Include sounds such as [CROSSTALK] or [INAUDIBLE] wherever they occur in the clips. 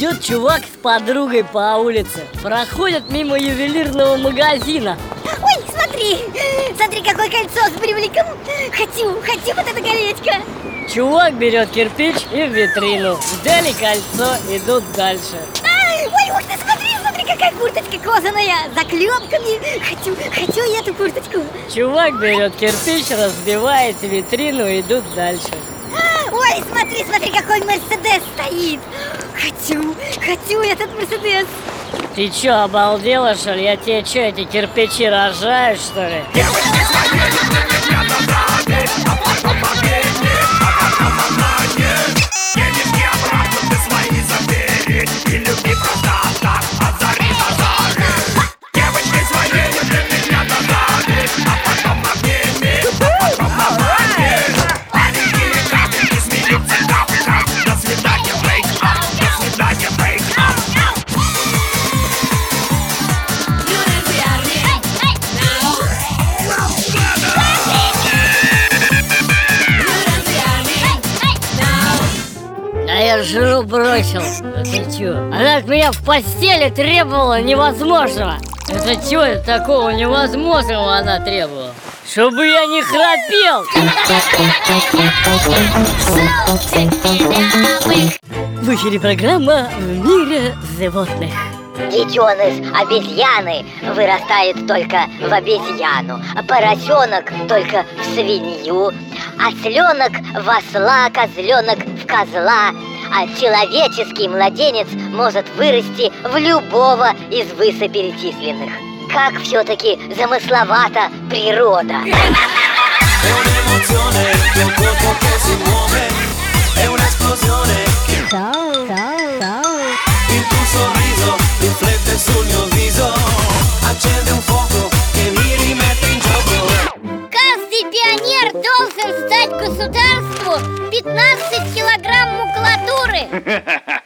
Чувак с подругой по улице. Проходят мимо ювелирного магазина. Ой, смотри, смотри, какое кольцо с брюликом. Хочу, хочу вот это колечко. Чувак берет кирпич и в витрину. Взяли кольцо, идут дальше. А, Ой, ух ты, смотри, смотри, какая курточка кожаная. С заклепками Хочу, хочу и эту курточку. Чувак берет кирпич, разбивает витрину, идут дальше. А, Ой, смотри, смотри, какой Мерседес стоит Хочу, хочу этот Мерседес Ты чё, обалдела, что ли? Я тебе чё, эти кирпичи рожаю, что ли? А я жену бросил. Это чё? Она от меня в постели требовала невозможного. Это чё такого невозможного она требовала? Чтобы я не храпел! В эфире программа «В мире животных». Детеныш обезьяны вырастает только в обезьяну, а поросенок только в свинью, осленок в осла, козленок в козла, а человеческий младенец может вырасти в любого из высоперечисленных. Как все-таки замысловата природа. Каждый пионер должен сдать государству 15 килограмм.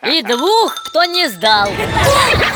И двух, кто не сдал. [LAUGHS]